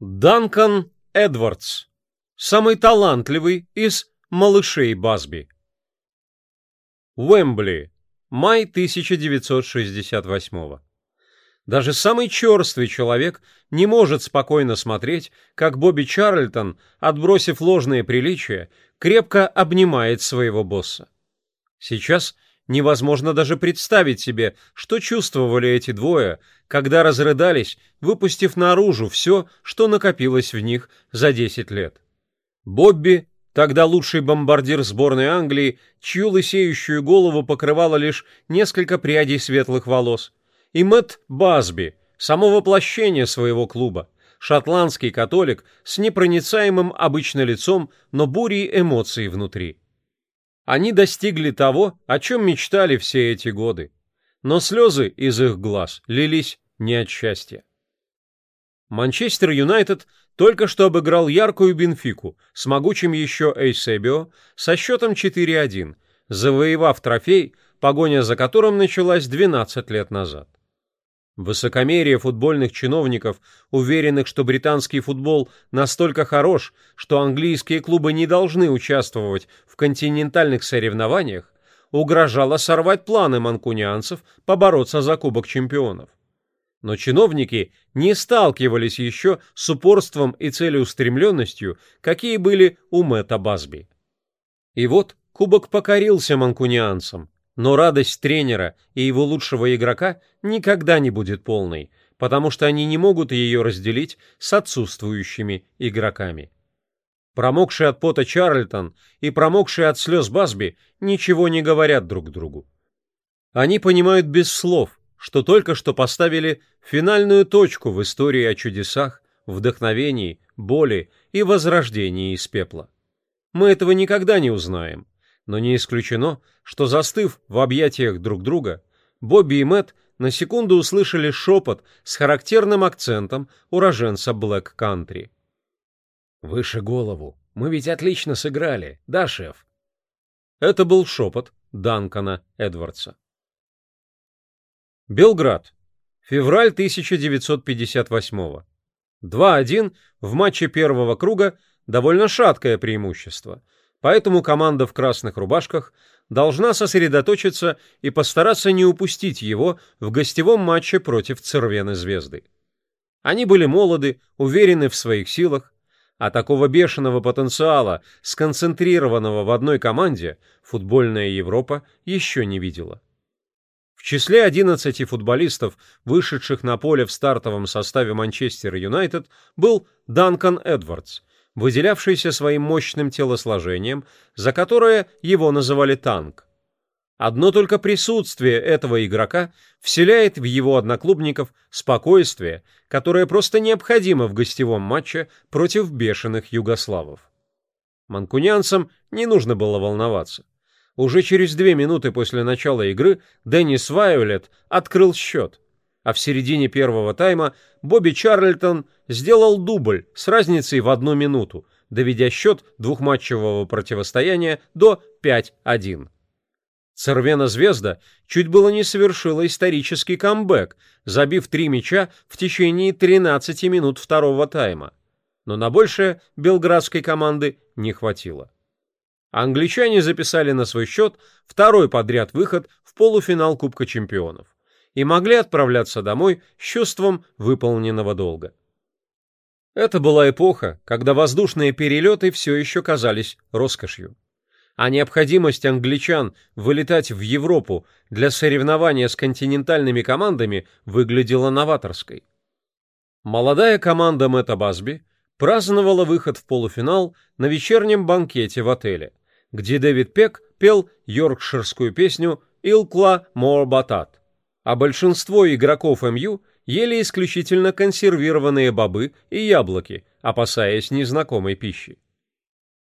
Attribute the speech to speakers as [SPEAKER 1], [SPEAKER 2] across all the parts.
[SPEAKER 1] Данкан Эдвардс. Самый талантливый из малышей Басби. Уэмбли. Май 1968 Даже самый черствый человек не может спокойно смотреть, как Бобби Чарльтон, отбросив ложные приличия, крепко обнимает своего босса. Сейчас невозможно даже представить себе, что чувствовали эти двое, когда разрыдались, выпустив наружу все, что накопилось в них за 10 лет. Бобби, тогда лучший бомбардир сборной Англии, чью лысеющую голову покрывало лишь несколько прядей светлых волос, и Мэтт Басби, само воплощение своего клуба, шотландский католик с непроницаемым обычно лицом, но бурей эмоций внутри. Они достигли того, о чем мечтали все эти годы. Но слезы из их глаз лились не от счастья. Манчестер Юнайтед только что обыграл яркую Бенфику с могучим еще Эйсебио со счетом 4-1, завоевав трофей, погоня за которым началась 12 лет назад. Высокомерие футбольных чиновников, уверенных, что британский футбол настолько хорош, что английские клубы не должны участвовать в континентальных соревнованиях, угрожало сорвать планы манкунианцев побороться за Кубок чемпионов. Но чиновники не сталкивались еще с упорством и целеустремленностью, какие были у Мэтта Басби. И вот Кубок покорился манкунианцам, но радость тренера и его лучшего игрока никогда не будет полной, потому что они не могут ее разделить с отсутствующими игроками. Промокший от пота Чарльтон и промокший от слез Басби ничего не говорят друг другу. Они понимают без слов, что только что поставили финальную точку в истории о чудесах, вдохновении, боли и возрождении из пепла. Мы этого никогда не узнаем, но не исключено, что застыв в объятиях друг друга, Бобби и Мэтт на секунду услышали шепот с характерным акцентом уроженца Блэк Кантри.
[SPEAKER 2] «Выше голову. Мы ведь отлично сыграли, да, шеф?»
[SPEAKER 1] Это был шепот Данкана Эдвардса. Белград. Февраль 1958 2-1 в матче первого круга довольно шаткое преимущество – Поэтому команда в красных рубашках должна сосредоточиться и постараться не упустить его в гостевом матче против Цервены Звезды. Они были молоды, уверены в своих силах, а такого бешеного потенциала, сконцентрированного в одной команде, футбольная Европа еще не видела. В числе 11 футболистов, вышедших на поле в стартовом составе Манчестер Юнайтед, был Данкан Эдвардс – выделявшийся своим мощным телосложением, за которое его называли танк. Одно только присутствие этого игрока вселяет в его одноклубников спокойствие, которое просто необходимо в гостевом матче против бешеных югославов. Манкунианцам не нужно было волноваться. Уже через две минуты после начала игры Деннис Вайолет открыл счет а в середине первого тайма Бобби Чарльтон сделал дубль с разницей в одну минуту, доведя счет двухматчевого противостояния до 5-1. Цервена Звезда чуть было не совершила исторический камбэк, забив три мяча в течение 13 минут второго тайма. Но на большее белградской команды не хватило. Англичане записали на свой счет второй подряд выход в полуфинал Кубка чемпионов и могли отправляться домой с чувством выполненного долга. Это была эпоха, когда воздушные перелеты все еще казались роскошью. А необходимость англичан вылетать в Европу для соревнования с континентальными командами выглядела новаторской. Молодая команда Мэтта Басби праздновала выход в полуфинал на вечернем банкете в отеле, где Дэвид Пек пел йоркширскую песню «Илкла Мор Батат», а большинство игроков МЮ ели исключительно консервированные бобы и яблоки, опасаясь незнакомой пищи.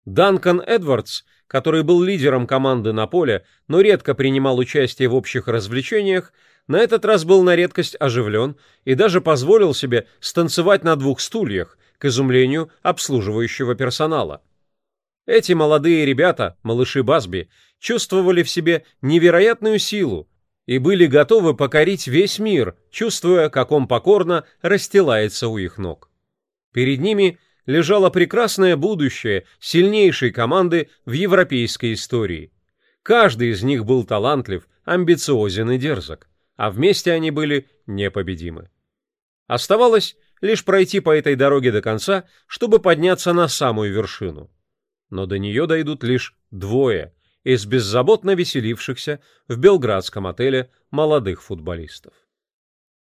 [SPEAKER 1] Данкан Эдвардс, который был лидером команды на поле, но редко принимал участие в общих развлечениях, на этот раз был на редкость оживлен и даже позволил себе станцевать на двух стульях, к изумлению обслуживающего персонала. Эти молодые ребята, малыши Басби, чувствовали в себе невероятную силу, и были готовы покорить весь мир, чувствуя, как он покорно расстилается у их ног. Перед ними лежало прекрасное будущее сильнейшей команды в европейской истории. Каждый из них был талантлив, амбициозен и дерзок, а вместе они были непобедимы. Оставалось лишь пройти по этой дороге до конца, чтобы подняться на самую вершину. Но до нее дойдут лишь двое из беззаботно веселившихся в белградском отеле молодых футболистов.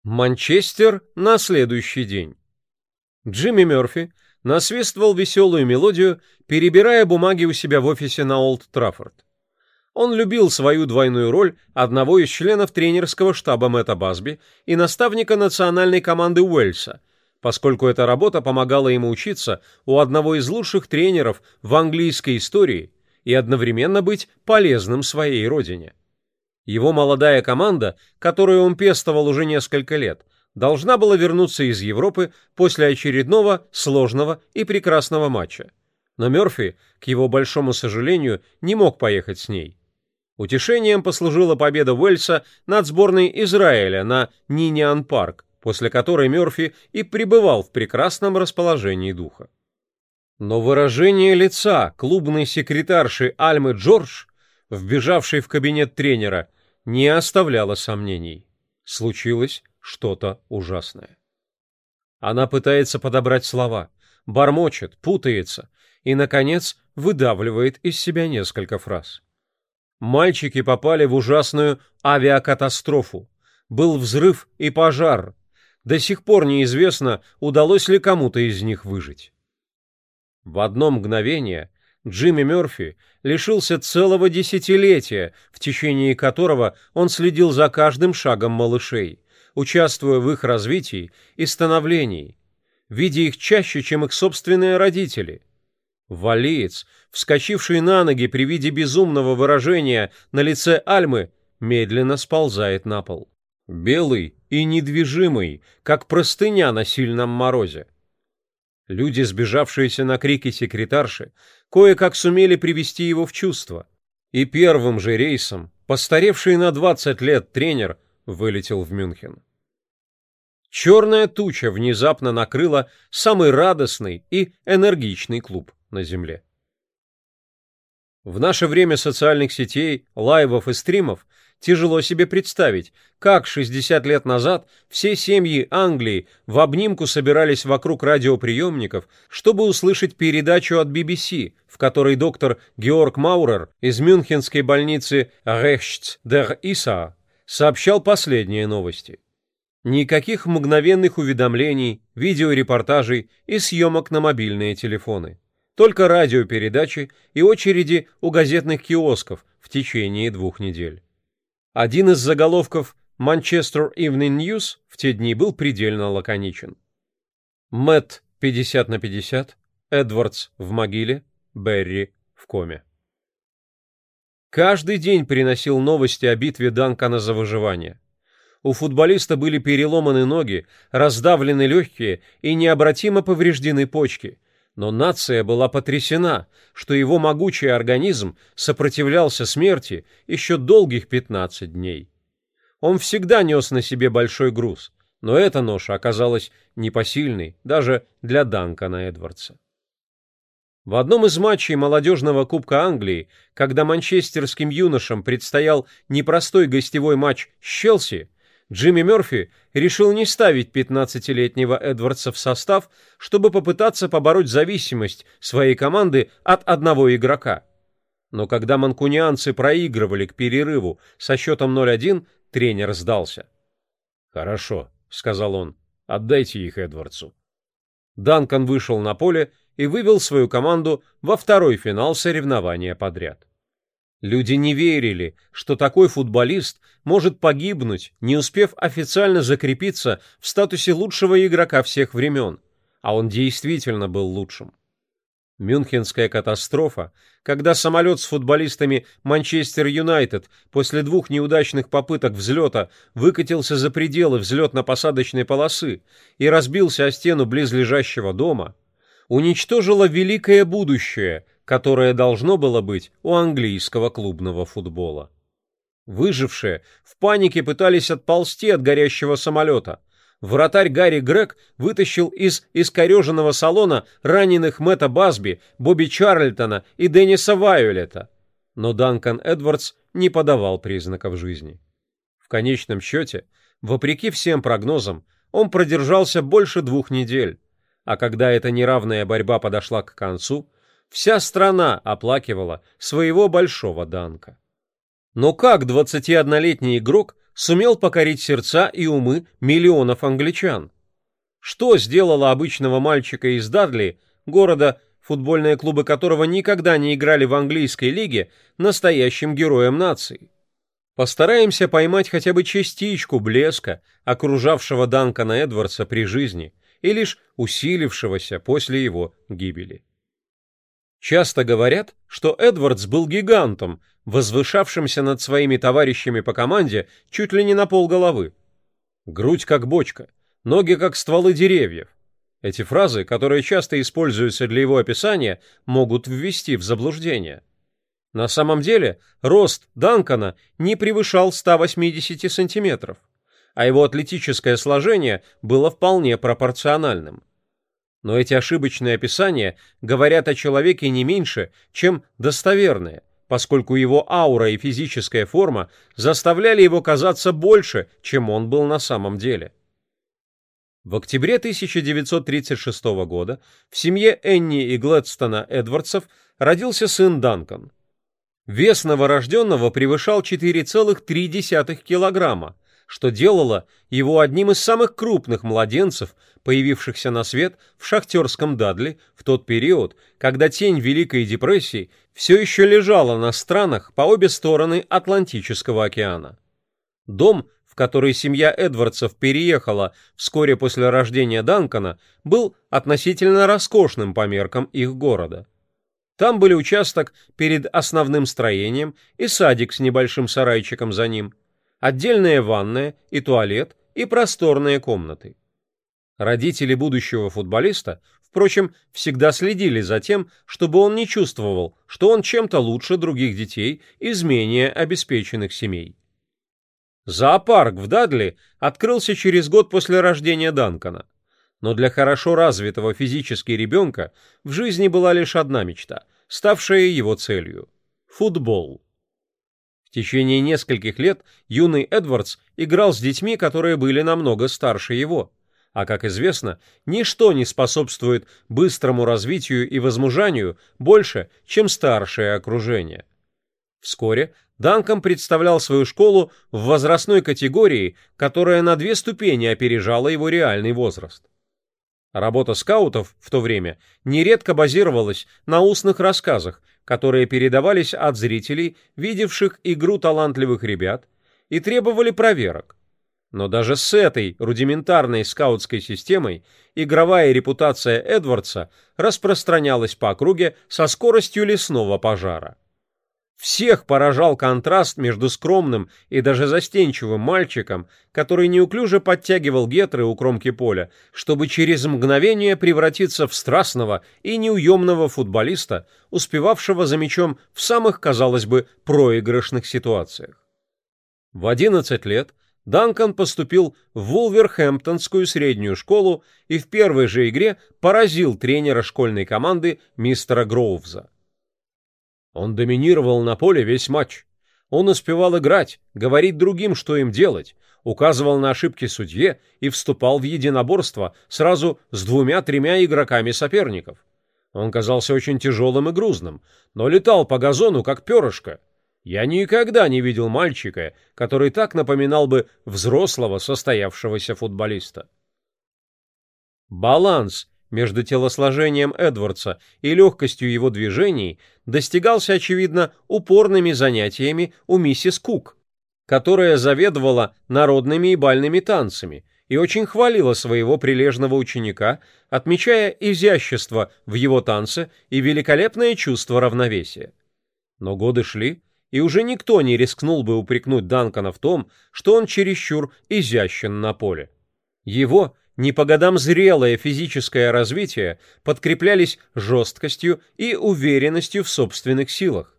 [SPEAKER 1] Манчестер на следующий день. Джимми Мерфи насвистывал веселую мелодию, перебирая бумаги у себя в офисе на Олд Траффорд. Он любил свою двойную роль одного из членов тренерского штаба Мэтта Басби и наставника национальной команды Уэльса, поскольку эта работа помогала ему учиться у одного из лучших тренеров в английской истории и одновременно быть полезным своей родине. Его молодая команда, которую он пестовал уже несколько лет – должна была вернуться из Европы после очередного сложного и прекрасного матча. Но Мёрфи, к его большому сожалению, не мог поехать с ней. Утешением послужила победа Уэльса над сборной Израиля на Ниниан Парк, после которой Мёрфи и пребывал в прекрасном расположении духа. Но выражение лица клубной секретарши Альмы Джордж, вбежавшей в кабинет тренера, не оставляло сомнений. Случилось что-то ужасное. Она пытается подобрать слова, бормочет, путается и, наконец, выдавливает из себя несколько фраз. Мальчики попали в ужасную авиакатастрофу. Был взрыв и пожар. До сих пор неизвестно, удалось ли кому-то из них выжить. В одно мгновение Джимми Мёрфи лишился целого десятилетия, в течение которого он следил за каждым шагом малышей, участвуя в их развитии и становлении, видя их чаще, чем их собственные родители. Валиец, вскочивший на ноги при виде безумного выражения на лице Альмы, медленно сползает на пол. Белый и недвижимый, как простыня на сильном морозе. Люди, сбежавшиеся на крики секретарши, кое-как сумели привести его в чувство. И первым же рейсом постаревший на 20 лет тренер вылетел в Мюнхен. Черная туча внезапно накрыла самый радостный и энергичный клуб на Земле. В наше время социальных сетей, лайвов и стримов тяжело себе представить, как 60 лет назад все семьи Англии в обнимку собирались вокруг радиоприемников, чтобы услышать передачу от BBC, в которой доктор Георг Маурер из мюнхенской больницы Рехтс дер Иса сообщал последние новости. Никаких мгновенных уведомлений, видеорепортажей и съемок на мобильные телефоны. Только радиопередачи и очереди у газетных киосков в течение двух недель. Один из заголовков Manchester Evening News в те дни был предельно лаконичен. Мэтт 50 на 50, Эдвардс в могиле, Берри в коме. Каждый день приносил новости о битве Данкана за выживание у футболиста были переломаны ноги, раздавлены легкие и необратимо повреждены почки. Но нация была потрясена, что его могучий организм сопротивлялся смерти еще долгих 15 дней. Он всегда нес на себе большой груз, но эта ноша оказалась непосильной даже для Данкана Эдвардса. В одном из матчей молодежного Кубка Англии, когда манчестерским юношам предстоял непростой гостевой матч с Челси, Джимми Мерфи решил не ставить 15-летнего Эдвардса в состав, чтобы попытаться побороть зависимость своей команды от одного игрока. Но когда манкунианцы проигрывали к перерыву со счетом 0-1, тренер сдался. «Хорошо», — сказал он, — «отдайте их Эдвардсу». Данкан вышел на поле и вывел свою команду во второй финал соревнования подряд. Люди не верили, что такой футболист может погибнуть, не успев официально закрепиться в статусе лучшего игрока всех времен, а он действительно был лучшим. Мюнхенская катастрофа, когда самолет с футболистами Манчестер Юнайтед после двух неудачных попыток взлета выкатился за пределы взлетно-посадочной полосы и разбился о стену близлежащего дома, уничтожила великое будущее – которое должно было быть у английского клубного футбола. Выжившие в панике пытались отползти от горящего самолета, вратарь Гарри Грег вытащил из искореженного салона раненых Мэтта Басби, Бобби Чарльтона и Денниса Вайолета. Но Данкан Эдвардс не подавал признаков жизни. В конечном счете, вопреки всем прогнозам, он продержался больше двух недель, а когда эта неравная борьба подошла к концу, вся страна оплакивала своего большого Данка. Но как 21-летний игрок сумел покорить сердца и умы миллионов англичан? Что сделало обычного мальчика из Дадли, города, футбольные клубы которого никогда не играли в английской лиге, настоящим героем нации? Постараемся поймать хотя бы частичку блеска, окружавшего Данкана Эдвардса при жизни и лишь усилившегося после его гибели. Часто говорят, что Эдвардс был гигантом, возвышавшимся над своими товарищами по команде чуть ли не на полголовы. Грудь как бочка, ноги как стволы деревьев. Эти фразы, которые часто используются для его описания, могут ввести в заблуждение. На самом деле, рост Данкана не превышал 180 сантиметров, а его атлетическое сложение было вполне пропорциональным. Но эти ошибочные описания говорят о человеке не меньше, чем достоверные, поскольку его аура и физическая форма заставляли его казаться больше, чем он был на самом деле. В октябре 1936 года в семье Энни и Глэдстона Эдвардсов родился сын Данкан. Вес новорожденного превышал 4,3 килограмма, что делало его одним из самых крупных младенцев, появившихся на свет в шахтерском Дадли в тот период, когда тень Великой депрессии все еще лежала на странах по обе стороны Атлантического океана. Дом, в который семья Эдвардсов переехала вскоре после рождения Данкана, был относительно роскошным по меркам их города. Там были участок перед основным строением и садик с небольшим сарайчиком за ним, отдельная ванная и туалет и просторные комнаты. Родители будущего футболиста, впрочем, всегда следили за тем, чтобы он не чувствовал, что он чем-то лучше других детей из менее обеспеченных семей. Зоопарк в Дадли открылся через год после рождения Данкана – но для хорошо развитого физически ребенка в жизни была лишь одна мечта, ставшая его целью – футбол. В течение нескольких лет юный Эдвардс играл с детьми, которые были намного старше его. А как известно, ничто не способствует быстрому развитию и возмужанию больше, чем старшее окружение. Вскоре Данком представлял свою школу в возрастной категории, которая на две ступени опережала его реальный возраст. Работа скаутов в то время нередко базировалась на устных рассказах, которые передавались от зрителей, видевших игру талантливых ребят, и требовали проверок. Но даже с этой рудиментарной скаутской системой игровая репутация Эдвардса распространялась по округе со скоростью лесного пожара. Всех поражал контраст между скромным и даже застенчивым мальчиком, который неуклюже подтягивал гетры у кромки поля, чтобы через мгновение превратиться в страстного и неуемного футболиста, успевавшего за мячом в самых, казалось бы, проигрышных ситуациях. В 11 лет Данкан поступил в Вулверхэмптонскую среднюю школу и в первой же игре поразил тренера школьной команды мистера Гроувза. Он доминировал на поле весь матч. Он успевал играть, говорить другим, что им делать, указывал на ошибки судье и вступал в единоборство сразу с двумя-тремя игроками соперников. Он казался очень тяжелым и грузным, но летал по газону, как перышко. Я никогда не видел мальчика, который так напоминал бы взрослого состоявшегося футболиста. Баланс между телосложением Эдвардса и легкостью его движений достигался, очевидно, упорными занятиями у миссис Кук, которая заведовала народными и бальными танцами и очень хвалила своего прилежного ученика, отмечая изящество в его танце и великолепное чувство равновесия. Но годы шли, и уже никто не рискнул бы упрекнуть Данкана в том, что он чересчур изящен на поле. Его – не по годам зрелое физическое развитие подкреплялись жесткостью и уверенностью в собственных силах.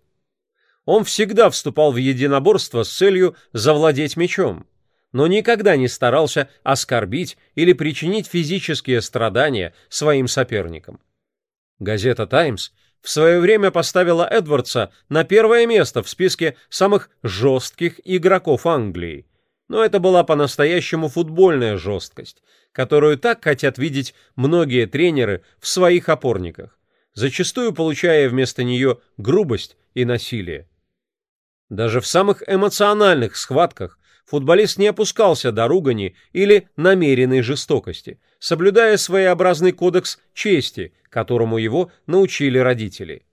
[SPEAKER 1] Он всегда вступал в единоборство с целью завладеть мечом. но никогда не старался оскорбить или причинить физические страдания своим соперникам. Газета «Таймс» в свое время поставила Эдвардса на первое место в списке самых жестких игроков Англии, но это была по-настоящему футбольная жесткость, которую так хотят видеть многие тренеры в своих опорниках, зачастую получая вместо нее грубость и насилие. Даже в самых эмоциональных схватках футболист не опускался до ругани или намеренной жестокости, соблюдая своеобразный кодекс чести, которому его научили родители.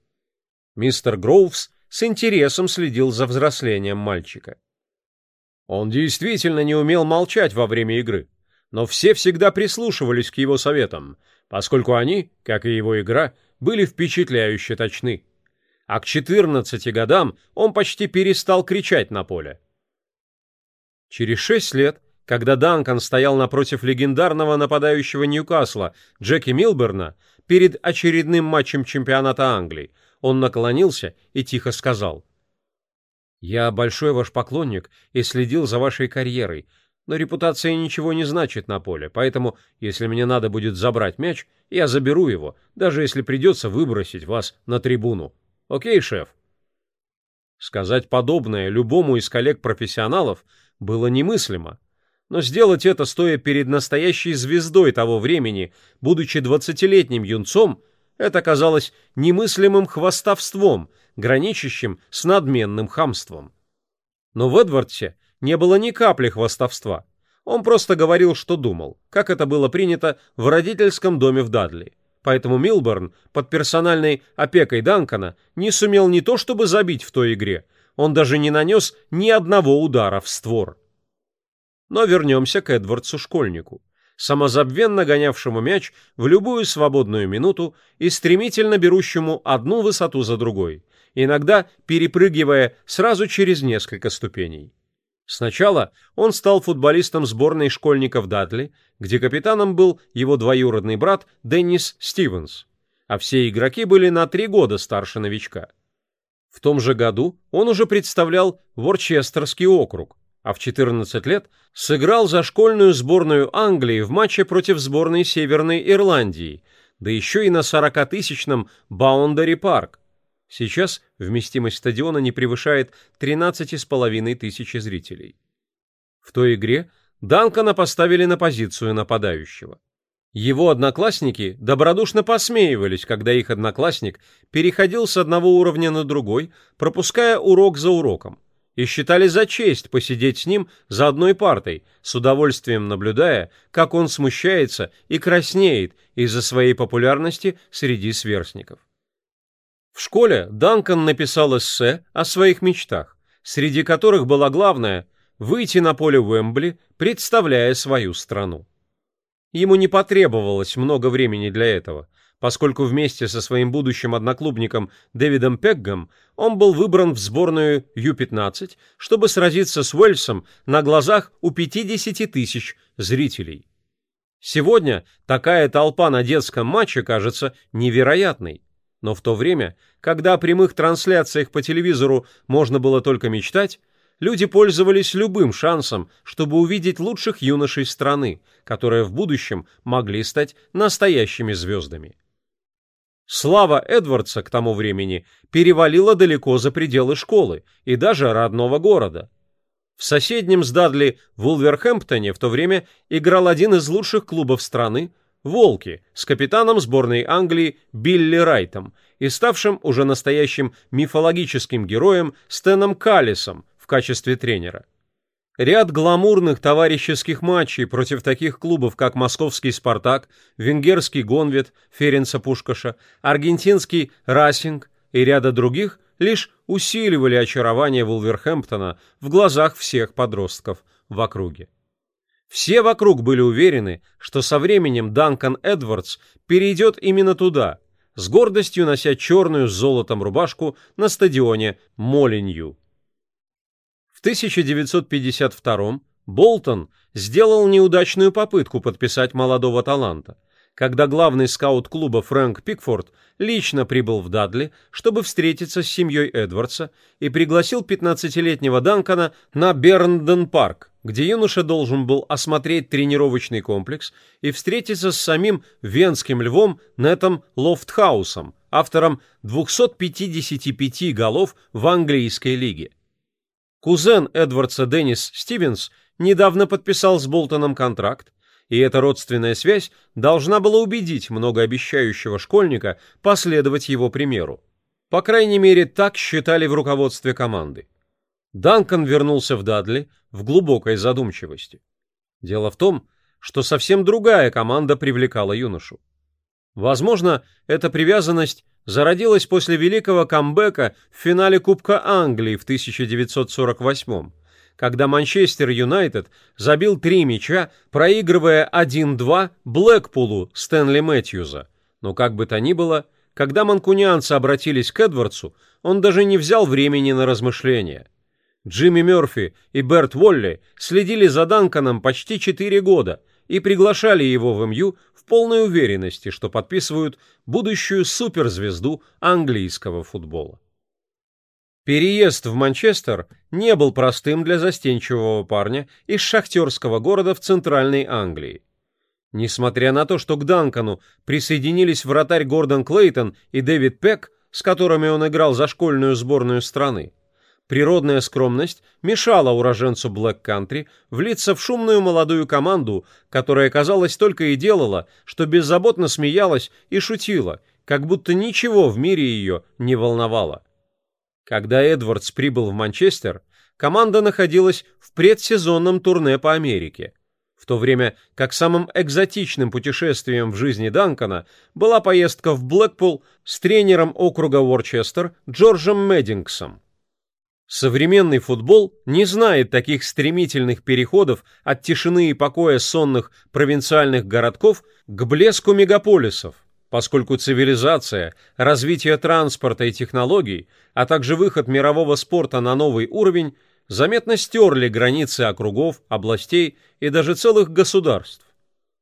[SPEAKER 1] Мистер Гроувс с интересом следил за взрослением мальчика. Он действительно не умел молчать во время игры, но все всегда прислушивались к его советам, поскольку они, как и его игра, были впечатляюще точны. А к 14 годам он почти перестал кричать на поле. Через шесть лет, когда Данкан стоял напротив легендарного нападающего Ньюкасла Джеки Милберна перед очередным матчем чемпионата Англии, он наклонился и тихо сказал – я большой ваш поклонник и следил за вашей карьерой, но репутация ничего не значит на поле, поэтому, если мне надо будет забрать мяч, я заберу его, даже если придется выбросить вас на трибуну. Окей, шеф?» Сказать подобное любому из коллег-профессионалов было немыслимо, но сделать это, стоя перед настоящей звездой того времени, будучи двадцатилетним юнцом, это казалось немыслимым хвастовством — граничащим с надменным хамством. Но в Эдвардсе не было ни капли хвастовства. Он просто говорил, что думал, как это было принято в родительском доме в Дадли. Поэтому Милборн под персональной опекой Данкона не сумел не то чтобы забить в той игре, он даже не нанес ни одного удара в створ. Но вернемся к Эдвардсу-школьнику, самозабвенно гонявшему мяч в любую свободную минуту и стремительно берущему одну высоту за другой – иногда перепрыгивая сразу через несколько ступеней. Сначала он стал футболистом сборной школьников Дадли, где капитаном был его двоюродный брат Деннис Стивенс, а все игроки были на три года старше новичка. В том же году он уже представлял Ворчестерский округ, а в 14 лет сыграл за школьную сборную Англии в матче против сборной Северной Ирландии, да еще и на 40-тысячном Баундари Парк, Сейчас вместимость стадиона не превышает 13,5 тысячи зрителей. В той игре Данкана поставили на позицию нападающего. Его одноклассники добродушно посмеивались, когда их одноклассник переходил с одного уровня на другой, пропуская урок за уроком, и считали за честь посидеть с ним за одной партой, с удовольствием наблюдая, как он смущается и краснеет из-за своей популярности среди сверстников. В школе Данкан написал эссе о своих мечтах, среди которых было главное – выйти на поле Уэмбли, представляя свою страну. Ему не потребовалось много времени для этого, поскольку вместе со своим будущим одноклубником Дэвидом Пеггом он был выбран в сборную Ю-15, чтобы сразиться с Уэльсом на глазах у 50 тысяч зрителей. Сегодня такая толпа на детском матче кажется невероятной. Но в то время, когда о прямых трансляциях по телевизору можно было только мечтать, люди пользовались любым шансом, чтобы увидеть лучших юношей страны, которые в будущем могли стать настоящими звездами. Слава Эдвардса к тому времени перевалила далеко за пределы школы и даже родного города. В соседнем с Дадли Вулверхэмптоне в то время играл один из лучших клубов страны – «Волки» с капитаном сборной Англии Билли Райтом и ставшим уже настоящим мифологическим героем Стэном Каллисом в качестве тренера. Ряд гламурных товарищеских матчей против таких клубов, как московский «Спартак», венгерский «Гонвет», Ференца Пушкаша, аргентинский «Расинг» и ряда других лишь усиливали очарование Вулверхэмптона в глазах всех подростков в округе. Все вокруг были уверены, что со временем Данкан Эдвардс перейдет именно туда, с гордостью нося черную с золотом рубашку на стадионе Молинью. В 1952 Болтон сделал неудачную попытку подписать молодого таланта, когда главный скаут клуба Фрэнк Пикфорд лично прибыл в Дадли, чтобы встретиться с семьей Эдвардса и пригласил 15-летнего Данкана на Бернден-парк, где юноша должен был осмотреть тренировочный комплекс и встретиться с самим венским львом Нетом Лофтхаусом, автором 255 голов в английской лиге. Кузен Эдвардса Деннис Стивенс недавно подписал с Болтоном контракт, и эта родственная связь должна была убедить многообещающего школьника последовать его примеру. По крайней мере, так считали в руководстве команды. Данкан вернулся в Дадли в глубокой задумчивости. Дело в том, что совсем другая команда привлекала юношу. Возможно, эта привязанность зародилась после великого камбэка в финале Кубка Англии в 1948 когда Манчестер Юнайтед забил три мяча, проигрывая 1-2 Блэкпулу Стэнли Мэтьюза. Но как бы то ни было, когда манкунианцы обратились к Эдвардсу, он даже не взял времени на размышления. Джимми Мерфи и Берт Волли следили за Данканом почти четыре года и приглашали его в МЮ полной уверенности, что подписывают будущую суперзвезду английского футбола. Переезд в Манчестер не был простым для застенчивого парня из шахтерского города в Центральной Англии. Несмотря на то, что к Данкану присоединились вратарь Гордон Клейтон и Дэвид Пек, с которыми он играл за школьную сборную страны, природная скромность мешала уроженцу Блэк Кантри влиться в шумную молодую команду, которая, казалось, только и делала, что беззаботно смеялась и шутила, как будто ничего в мире ее не волновало. Когда Эдвардс прибыл в Манчестер, команда находилась в предсезонном турне по Америке, в то время как самым экзотичным путешествием в жизни Данкона была поездка в Блэкпул с тренером округа Уорчестер Джорджем Меддингсом. Современный футбол не знает таких стремительных переходов от тишины и покоя сонных провинциальных городков к блеску мегаполисов поскольку цивилизация, развитие транспорта и технологий, а также выход мирового спорта на новый уровень заметно стерли границы округов, областей и даже целых государств.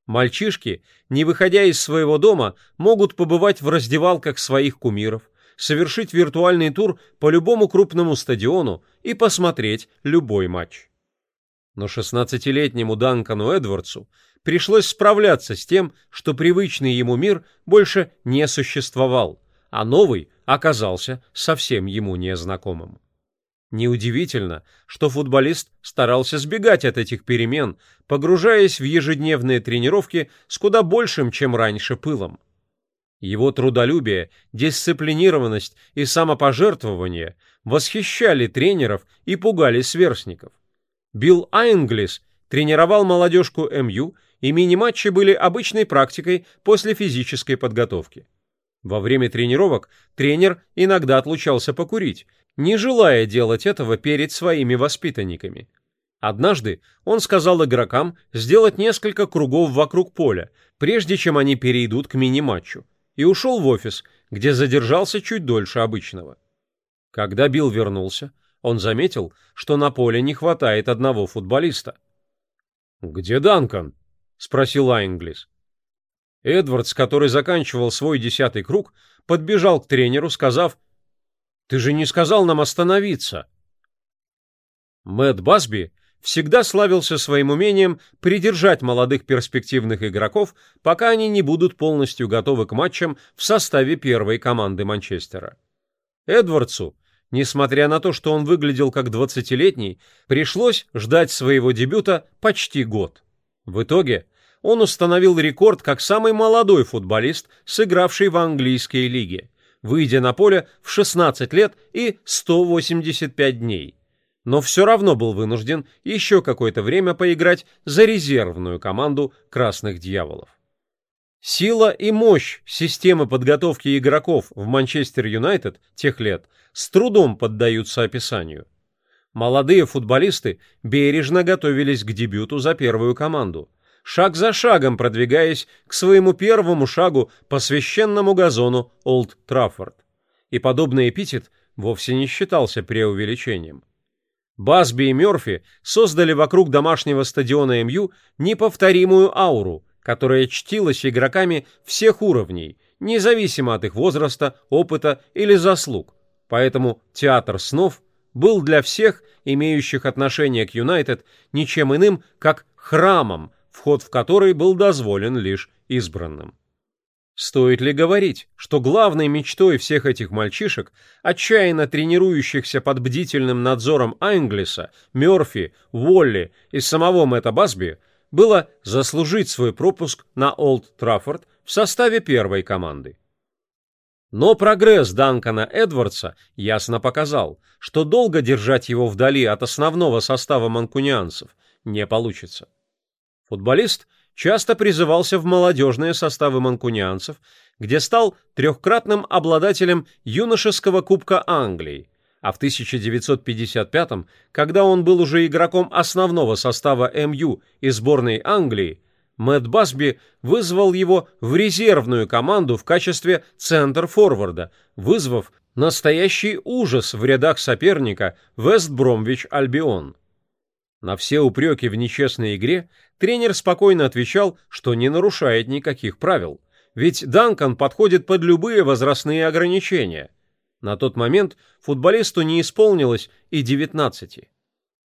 [SPEAKER 1] Мальчишки, не выходя из своего дома, могут побывать в раздевалках своих кумиров, совершить виртуальный тур по любому крупному стадиону и посмотреть любой матч. Но 16-летнему Данкану Эдвардсу пришлось справляться с тем, что привычный ему мир больше не существовал, а новый оказался совсем ему незнакомым. Неудивительно, что футболист старался сбегать от этих перемен, погружаясь в ежедневные тренировки с куда большим, чем раньше, пылом. Его трудолюбие, дисциплинированность и самопожертвование восхищали тренеров и пугали сверстников. Билл Айнглис тренировал молодежку МЮ и мини-матчи были обычной практикой после физической подготовки. Во время тренировок тренер иногда отлучался покурить, не желая делать этого перед своими воспитанниками. Однажды он сказал игрокам сделать несколько кругов вокруг поля, прежде чем они перейдут к мини-матчу, и ушел в офис, где задержался чуть дольше обычного. Когда Билл вернулся, он заметил, что на поле не хватает одного футболиста. «Где Данкан?» спросил Айнглис. Эдвардс, который заканчивал свой десятый круг, подбежал к тренеру, сказав, «Ты же не сказал нам остановиться!» Мэтт Басби всегда славился своим умением придержать молодых перспективных игроков, пока они не будут полностью готовы к матчам в составе первой команды Манчестера. Эдвардсу, несмотря на то, что он выглядел как двадцатилетний, пришлось ждать своего дебюта почти год. В итоге он установил рекорд как самый молодой футболист, сыгравший в английской лиге, выйдя на поле в 16 лет и 185 дней. Но все равно был вынужден еще какое-то время поиграть за резервную команду «Красных дьяволов». Сила и мощь системы подготовки игроков в Манчестер Юнайтед тех лет с трудом поддаются описанию. Молодые футболисты бережно готовились к дебюту за первую команду – шаг за шагом продвигаясь к своему первому шагу по священному газону Олд Траффорд. И подобный эпитет вовсе не считался преувеличением. Басби и Мёрфи создали вокруг домашнего стадиона МЮ неповторимую ауру, которая чтилась игроками всех уровней, независимо от их возраста, опыта или заслуг. Поэтому театр снов был для всех, имеющих отношение к Юнайтед, ничем иным, как храмом, вход в который был дозволен лишь избранным. Стоит ли говорить, что главной мечтой всех этих мальчишек, отчаянно тренирующихся под бдительным надзором Англиса, Мёрфи, Уолли и самого Мэтта Басби, было заслужить свой пропуск на Олд Траффорд в составе первой команды. Но прогресс Данкана Эдвардса ясно показал, что долго держать его вдали от основного состава манкунианцев не получится. Футболист часто призывался в молодежные составы манкунианцев, где стал трехкратным обладателем юношеского Кубка Англии, а в 1955 когда он был уже игроком основного состава МЮ и сборной Англии, Мэтт Басби вызвал его в резервную команду в качестве центр-форварда, вызвав настоящий ужас в рядах соперника Вест Бромвич Альбион. На все упреки в нечестной игре тренер спокойно отвечал, что не нарушает никаких правил, ведь Данкан подходит под любые возрастные ограничения. На тот момент футболисту не исполнилось и 19.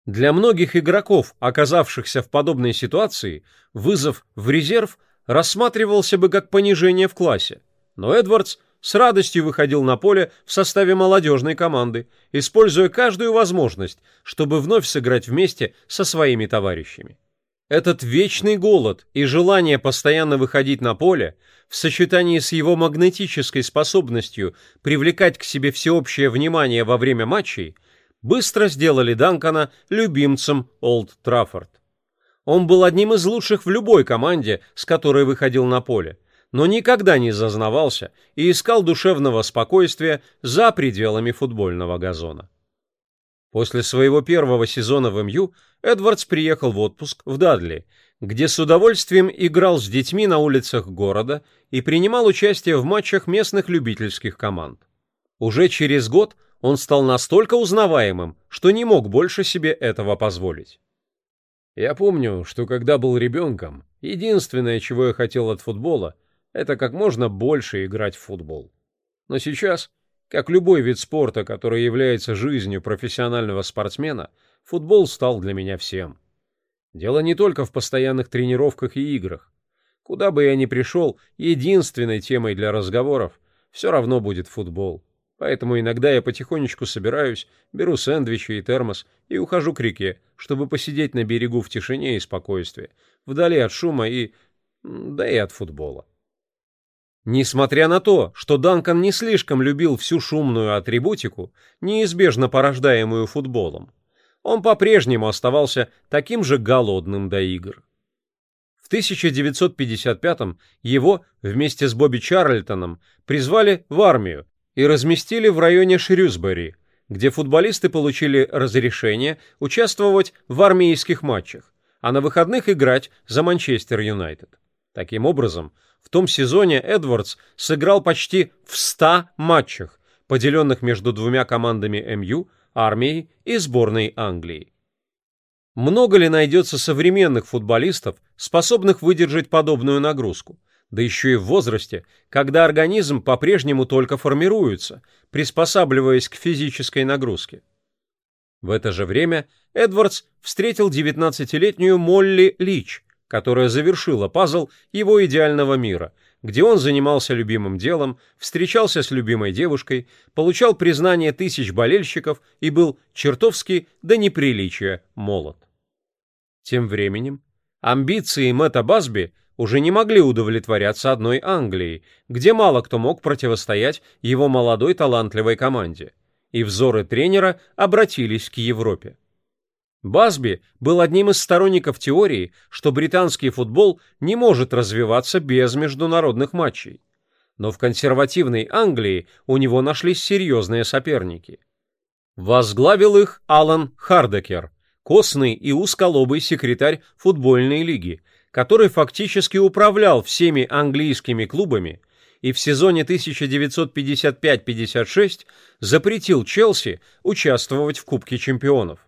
[SPEAKER 1] Для многих игроков, оказавшихся в подобной ситуации, вызов в резерв рассматривался бы как понижение в классе, но Эдвардс с радостью выходил на поле в составе молодежной команды, используя каждую возможность, чтобы вновь сыграть вместе со своими товарищами. Этот вечный голод и желание постоянно выходить на поле в сочетании с его магнетической способностью привлекать к себе всеобщее внимание во время матчей быстро сделали Данкана любимцем Олд Траффорд. Он был одним из лучших в любой команде, с которой выходил на поле, но никогда не зазнавался и искал душевного спокойствия за пределами футбольного газона. После своего первого сезона в МЮ Эдвардс приехал в отпуск в Дадли, где с удовольствием играл с детьми на улицах города и принимал участие в матчах местных любительских команд. Уже через год он стал настолько узнаваемым, что не мог больше себе этого позволить. Я помню, что когда был ребенком, единственное, чего я хотел от футбола, это как можно больше играть в футбол. Но сейчас, как любой вид спорта, который является жизнью профессионального спортсмена, футбол стал для меня всем. Дело не только в постоянных тренировках и играх. Куда бы я ни пришел, единственной темой для разговоров все равно будет футбол. Поэтому иногда я потихонечку собираюсь, беру сэндвичи и термос и ухожу к реке, чтобы посидеть на берегу в тишине и спокойствии, вдали от шума и... да и от футбола. Несмотря на то, что Данкан не слишком любил всю шумную атрибутику, неизбежно порождаемую футболом, он по-прежнему оставался таким же голодным до игр. В 1955-м его вместе с Бобби Чарльтоном призвали в армию и разместили в районе Шрюсбери, где футболисты получили разрешение участвовать в армейских матчах, а на выходных играть за Манчестер Юнайтед. Таким образом, в том сезоне Эдвардс сыграл почти в 100 матчах, поделенных между двумя командами МЮ, армией и сборной Англии. Много ли найдется современных футболистов, способных выдержать подобную нагрузку? Да еще и в возрасте, когда организм по-прежнему только формируется, приспосабливаясь к физической нагрузке. В это же время Эдвардс встретил 19-летнюю Молли Лич, которая завершила пазл его идеального мира, где он занимался любимым делом, встречался с любимой девушкой, получал признание тысяч болельщиков и был чертовски до неприличия молод. Тем временем амбиции Мэтта Басби уже не могли удовлетворяться одной Англией, где мало кто мог противостоять его молодой талантливой команде, и взоры тренера обратились к Европе. Басби был одним из сторонников теории, что британский футбол не может развиваться без международных матчей. Но в консервативной Англии у него нашлись серьезные соперники. Возглавил их Алан Хардекер, костный и узколобый секретарь футбольной лиги, который фактически управлял всеми английскими клубами и в сезоне 1955-56 запретил Челси участвовать в Кубке чемпионов.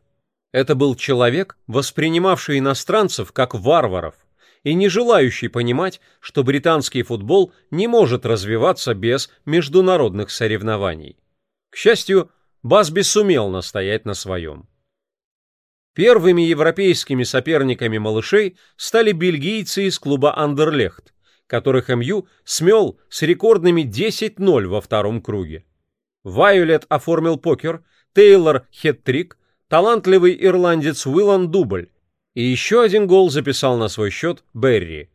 [SPEAKER 1] Это был человек, воспринимавший иностранцев как варваров, и не желающий понимать, что британский футбол не может развиваться без международных соревнований. К счастью, Басби сумел настоять на своем. Первыми европейскими соперниками малышей стали бельгийцы из клуба «Андерлехт», которых МЮ смел с рекордными 10-0 во втором круге. Вайолет оформил покер, Тейлор – хет-трик, талантливый ирландец Уиллан – дубль, и еще один гол записал на свой счет Берри.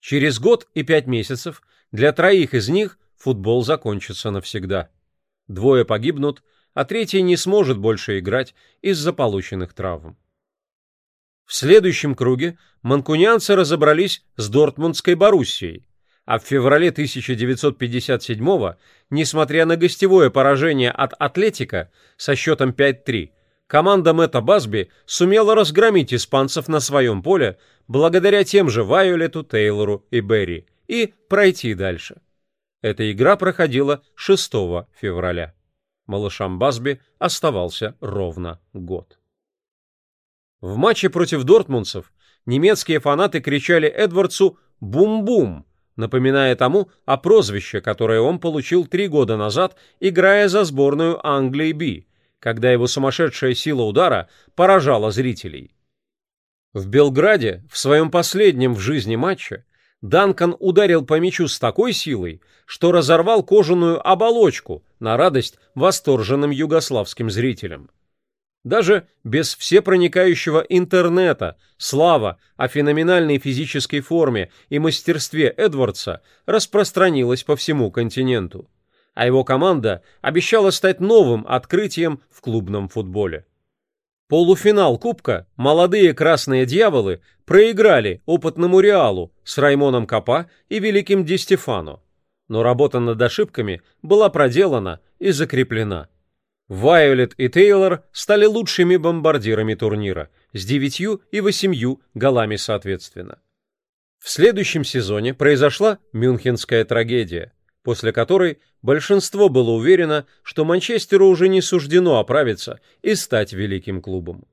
[SPEAKER 1] Через год и пять месяцев для троих из них футбол закончится навсегда. Двое погибнут, а третий не сможет больше играть из-за полученных травм. В следующем круге манкунианцы разобрались с Дортмундской Боруссией, а в феврале 1957-го, несмотря на гостевое поражение от Атлетика со счетом 5-3, команда Мэтта Басби сумела разгромить испанцев на своем поле благодаря тем же Вайолету, Тейлору и Берри и пройти дальше. Эта игра проходила 6 февраля. Малышам Басби оставался ровно год. В матче против дортмундцев немецкие фанаты кричали Эдвардсу «Бум-бум», напоминая тому о прозвище, которое он получил три года назад, играя за сборную Англии Би, когда его сумасшедшая сила удара поражала зрителей. В Белграде, в своем последнем в жизни матче, Данкан ударил по мячу с такой силой, что разорвал кожаную оболочку на радость восторженным югославским зрителям. Даже без всепроникающего интернета слава о феноменальной физической форме и мастерстве Эдвардса распространилась по всему континенту, а его команда обещала стать новым открытием в клубном футболе. Полуфинал Кубка молодые красные дьяволы проиграли опытному Реалу с Раймоном Капа и Великим Ди Стефано. Но работа над ошибками была проделана и закреплена. Вайолет и Тейлор стали лучшими бомбардирами турнира с девятью и восемью голами соответственно. В следующем сезоне произошла Мюнхенская трагедия – после которой большинство было уверено, что Манчестеру уже не суждено оправиться и стать великим клубом.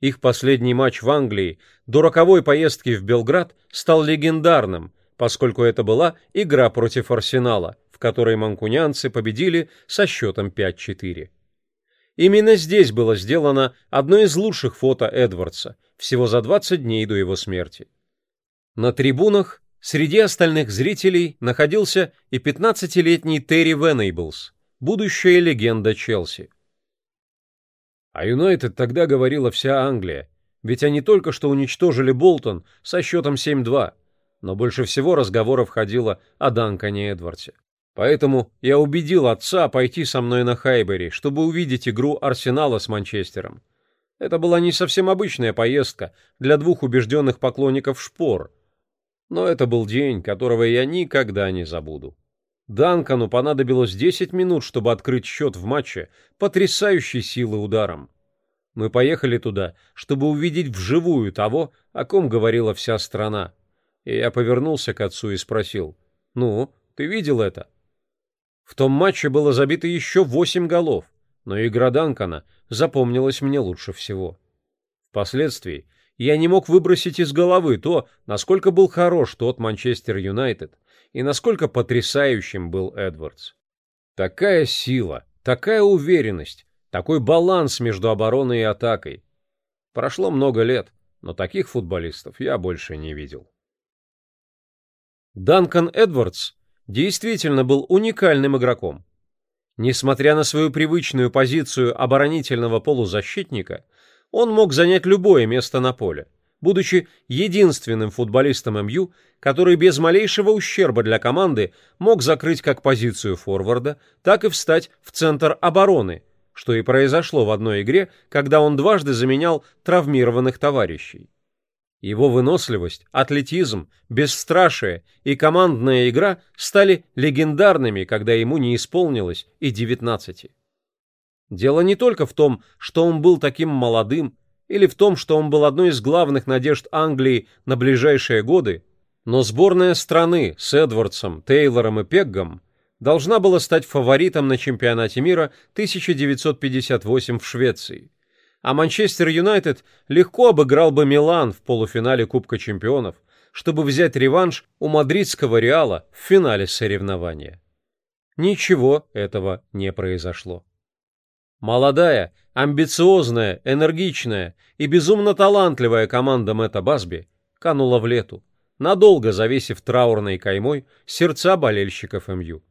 [SPEAKER 1] Их последний матч в Англии до роковой поездки в Белград стал легендарным, поскольку это была игра против Арсенала, в которой манкунянцы победили со счетом 5-4. Именно здесь было сделано одно из лучших фото Эдвардса, всего за 20 дней до его смерти. На трибунах Среди остальных зрителей находился и 15-летний Терри Венейблс, будущая легенда Челси. А Юнайтед тогда говорила вся Англия, ведь они только что уничтожили Болтон со счетом 7-2, но больше всего разговоров ходило о Данкане Эдвардсе. Поэтому я убедил отца пойти со мной на Хайбери, чтобы увидеть игру Арсенала с Манчестером. Это была не совсем обычная поездка для двух убежденных поклонников шпор — но это был день, которого я никогда не забуду. Данкану понадобилось 10 минут, чтобы открыть счет в матче потрясающей силы ударом. Мы поехали туда, чтобы увидеть вживую того, о ком говорила вся страна. И я повернулся к отцу и спросил, «Ну, ты видел это?» В том матче было забито еще восемь голов, но игра Данкана запомнилась мне лучше всего. Впоследствии я не мог выбросить из головы то, насколько был хорош тот Манчестер Юнайтед и насколько потрясающим был Эдвардс. Такая сила, такая уверенность, такой баланс между обороной и атакой. Прошло много лет, но таких футболистов я больше не видел. Данкан Эдвардс действительно был уникальным игроком. Несмотря на свою привычную позицию оборонительного полузащитника, он мог занять любое место на поле, будучи единственным футболистом МЮ, который без малейшего ущерба для команды мог закрыть как позицию форварда, так и встать в центр обороны, что и произошло в одной игре, когда он дважды заменял травмированных товарищей. Его выносливость, атлетизм, бесстрашие и командная игра стали легендарными, когда ему не исполнилось и девятнадцати. Дело не только в том, что он был таким молодым, или в том, что он был одной из главных надежд Англии на ближайшие годы, но сборная страны с Эдвардсом, Тейлором и Пеггом должна была стать фаворитом на чемпионате мира 1958 в Швеции. А Манчестер Юнайтед легко обыграл бы Милан в полуфинале Кубка чемпионов, чтобы взять реванш у мадридского Реала в финале соревнования. Ничего этого не произошло. Молодая, амбициозная, энергичная и безумно талантливая команда Мэтта Басби канула в лету, надолго завесив траурной каймой сердца болельщиков МЮ.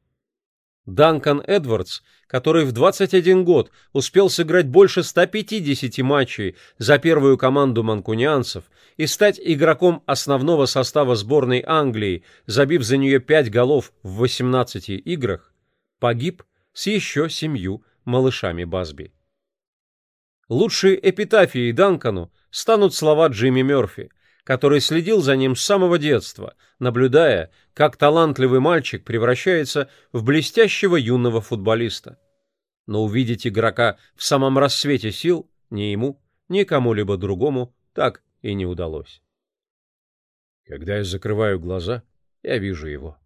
[SPEAKER 1] Данкан Эдвардс, который в 21 год успел сыграть больше 150 матчей за первую команду манкунианцев и стать игроком основного состава сборной Англии, забив за нее 5 голов в 18 играх, погиб с еще семью малышами Басби. Лучшей эпитафией Данкану станут слова Джимми Мерфи – который следил за ним с самого детства, наблюдая, как талантливый мальчик превращается в блестящего юного футболиста. Но увидеть игрока в самом рассвете сил ни ему, ни кому-либо другому так и не удалось. Когда я закрываю глаза, я вижу его.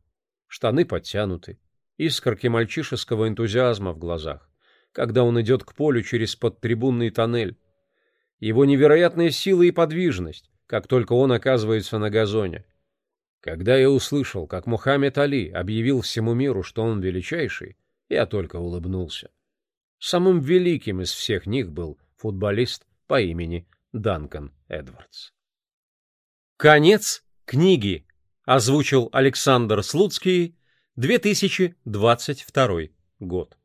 [SPEAKER 1] Штаны подтянуты, искорки мальчишеского энтузиазма в глазах, когда он идет к полю через подтрибунный тоннель. Его невероятная сила и подвижность, как только он оказывается на газоне. Когда я услышал, как Мухаммед Али объявил всему миру, что он величайший, я только улыбнулся. Самым великим из всех них был футболист по имени Данкан Эдвардс. Конец книги озвучил Александр Слуцкий, 2022 год.